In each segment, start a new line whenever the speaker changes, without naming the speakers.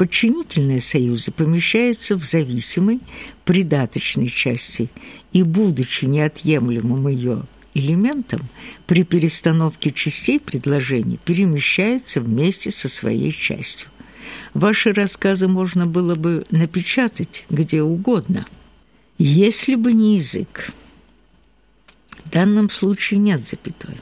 Подчинительные союзы помещаются в зависимой придаточной части и, будучи неотъемлемым ее элементом, при перестановке частей предложений перемещаются вместе со своей частью. Ваши рассказы можно было бы напечатать где угодно, если бы не язык. В данном случае нет запятой.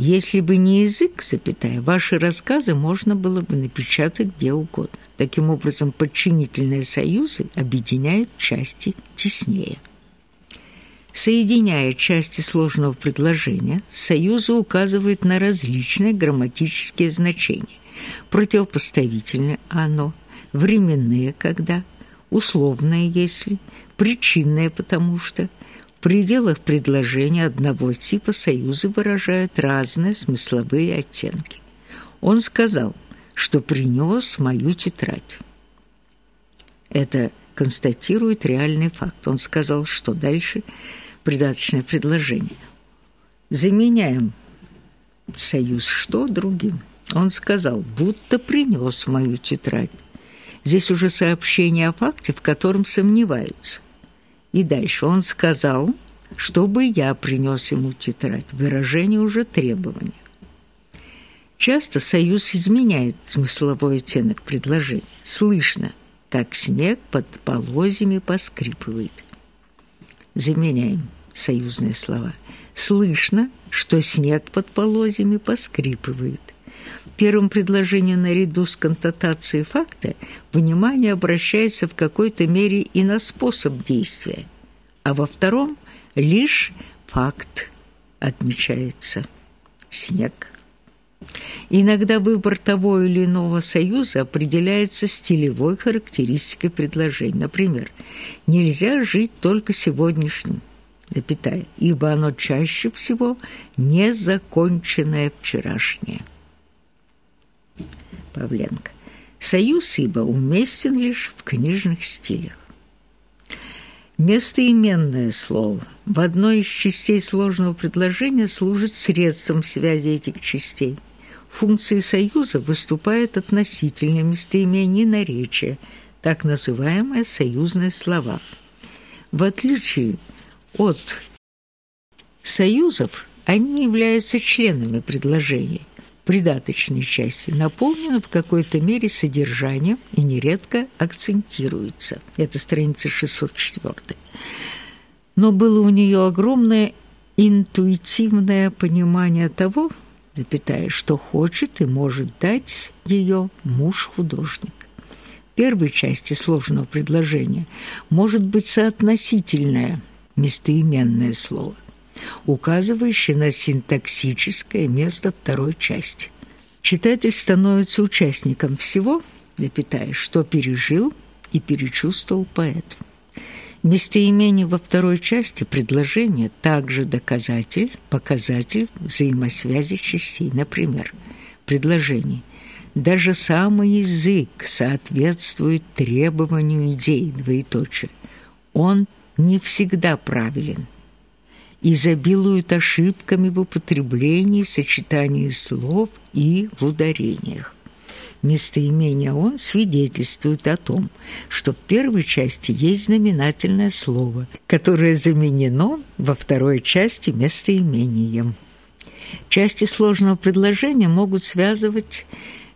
Если бы не язык, запятая, ваши рассказы можно было бы напечатать где угодно. Таким образом, подчинительные союзы объединяют части теснее. Соединяя части сложного предложения, союзы указывают на различные грамматические значения. Противопоставительное «оно», временные «когда», условное «если», причинное «потому что», в пределах предложения одного типа союзы выражают разные смысловые оттенки. Он сказал, что принес мою тетрадь. Это констатирует реальный факт. Он сказал, что дальше придаточное предложение. Заменяем союз «что» другим. Он сказал, будто принес мою тетрадь. Здесь уже сообщение о факте, в котором сомневаются. И дальше он сказал, чтобы я принес ему тетрадь. Выражение уже требования. Часто союз изменяет смысловой оттенок предложения. Слышно, как снег под полозьями поскрипывает. Заменяем союзные слова. Слышно, что снег под полозьями поскрипывает. В первом предложении наряду с констатацией факта внимание обращается в какой-то мере и на способ действия, а во втором лишь факт отмечается – снег. Иногда выбор того или иного союза определяется стилевой характеристикой предложения. Например, «нельзя жить только сегодняшним», запятая, ибо оно чаще всего незаконченное вчерашнее. Павленко. Союз ибо уместен лишь в книжных стилях. Местоименное слово в одной из частей сложного предложения служит средством связи этих частей. Функции союза выступают относительно местоимения наречия, так называемые союзные слова. В отличие от союзов, они являются членами предложения – придаточной части наполнена в какой-то мере содержанием и нередко акцентируется. Это страница 604. Но было у нее огромное интуитивное понимание того, запятая, что хочет и может дать ее муж-художник. Первой части сложного предложения может быть соотносительное местоименное слово – указывающий на синтаксическое место второй части. Читатель становится участником всего, запятая, что пережил и перечувствовал поэт. Местоимение во второй части предложения также доказатель, показатель взаимосвязи частей. Например, предложение «Даже самый язык соответствует требованию идей, двоеточие. Он не всегда правилен» изобилуют ошибками в употреблении, сочетании слов и в ударениях. Местоимение «он» свидетельствует о том, что в первой части есть знаменательное слово, которое заменено во второй части местоимением. Части сложного предложения могут связывать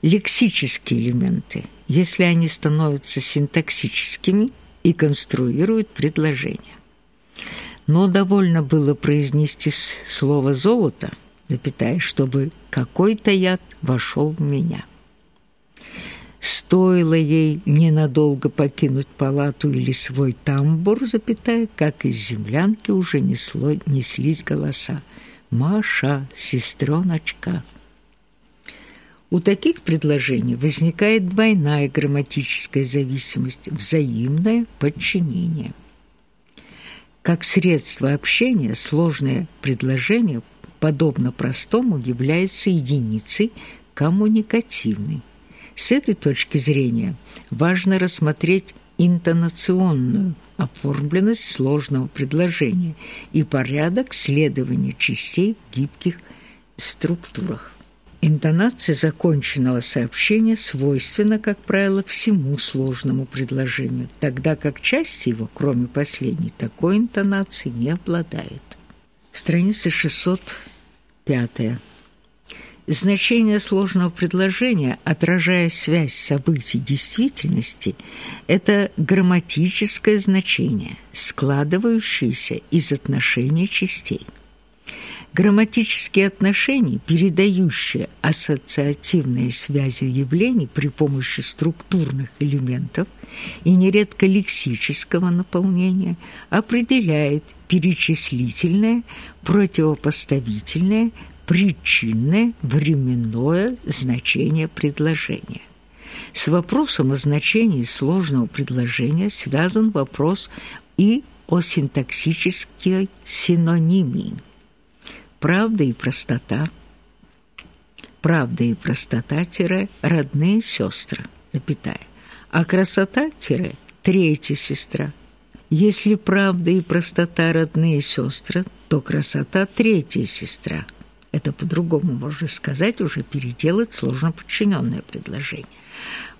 лексические элементы, если они становятся синтаксическими и конструируют предложение но довольно было произнести слово «золото», запятая, чтобы какой-то яд вошел в меня. Стоило ей ненадолго покинуть палату или свой тамбур, запятая, как из землянки уже несло, неслись голоса. «Маша, сестреночка!» У таких предложений возникает двойная грамматическая зависимость, взаимное подчинение. Как средство общения сложное предложение, подобно простому, является единицей коммуникативной. С этой точки зрения важно рассмотреть интонационную оформленность сложного предложения и порядок следования частей в гибких структурах. Интонация законченного сообщения свойственна, как правило, всему сложному предложению, тогда как части его, кроме последней, такой интонации не обладают. Страница 605. Значение сложного предложения, отражая связь событий действительности, это грамматическое значение, складывающееся из отношений частей. Грамматические отношения, передающие ассоциативные связи явлений при помощи структурных элементов и нередко лексического наполнения, определяют перечислительное, противопоставительное, причинное, временное значение предложения. С вопросом о значении сложного предложения связан вопрос и о синтаксической синонимии – Правда и простота. Правда и простота тире родные сестры, запятая. А красота тире третья сестра. Если правда и простота родные сестры, то красота третья сестра. Это по-другому можно сказать, уже переделать сложно подчиненное предложение.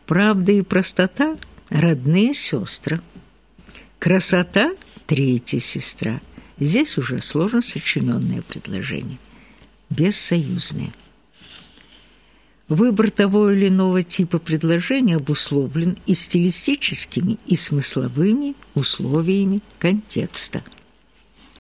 Правда и простота родные сестры. Красота третья сестра – Здесь уже сложно сочиненное предложение, бессоюзное. Выбор того или иного типа предложения обусловлен и стилистическими, и смысловыми условиями контекста –